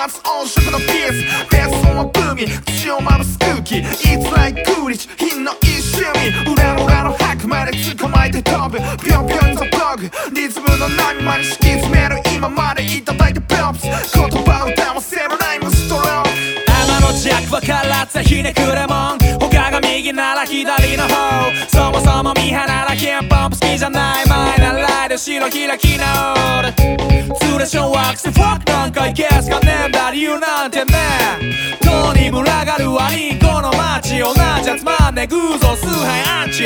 夏音色のピースベース音はブーミー口をまぶす空気 It's like クーリッシュ品の一趣味裏の裏の白まで捕まえて飛ぶぴょんぴょんザブグリズムの波まで敷き詰める今までいただいたペロプス言葉を騙せるライムストロー天の弱はからったひねくれもん右なら左の方。そもそもミハならキンポンプ好きじゃない。前ならライドしろ開き直るツーレションワークスファックなんかいけすかねえんだ理由なんてね。どうに群がるワインこの街同じ集まんね偶像崇拝アンチ。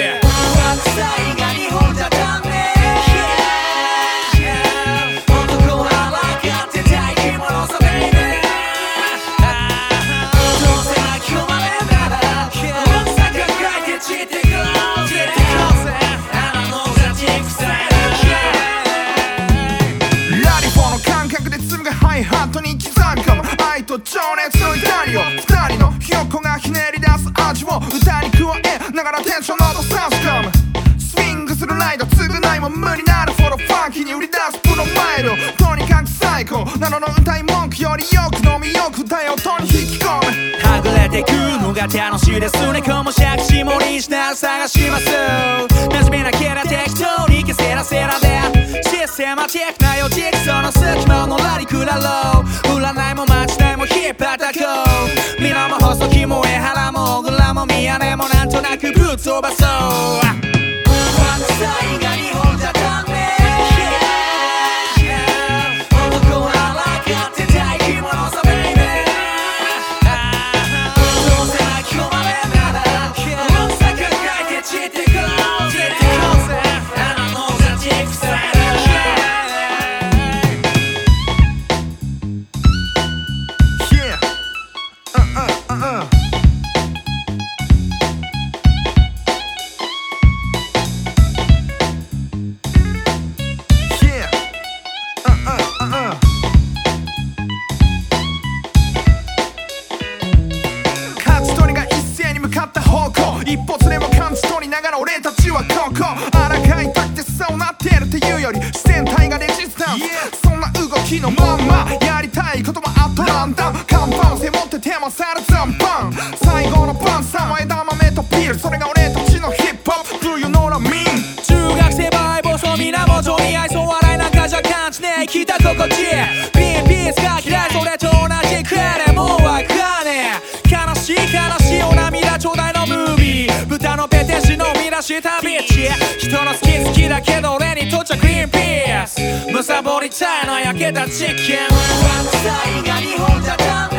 トに刻み込む愛と情熱の至りを二人のひよこがひねり出す味を歌に加えながらテンションの音差し込む。スイングするライド償いも無理なるフォローファンキーに売り出すプロマイルとにかく最高。なのの歌い文句よりよく飲みよく歌い音に引き込む。はぐれてくのが楽しいです。ねこの尺子もリジナル探します。真面目なキャラ適当に消せらせらでシステマチェックなよジクソーの隙間のラリクラロー about はここあらかいたくてそうなってるっていうより自然体がレジスタンス。そんな動きのまんまやりたいこともあっとランダム看板背負っててもさる残飯最後の晩餐は枝したビッチ。人の好き好きだけど俺にとっちゃクリーンピース。むさぼりたいの焼けたチキン。白菜が日本じゃダメ。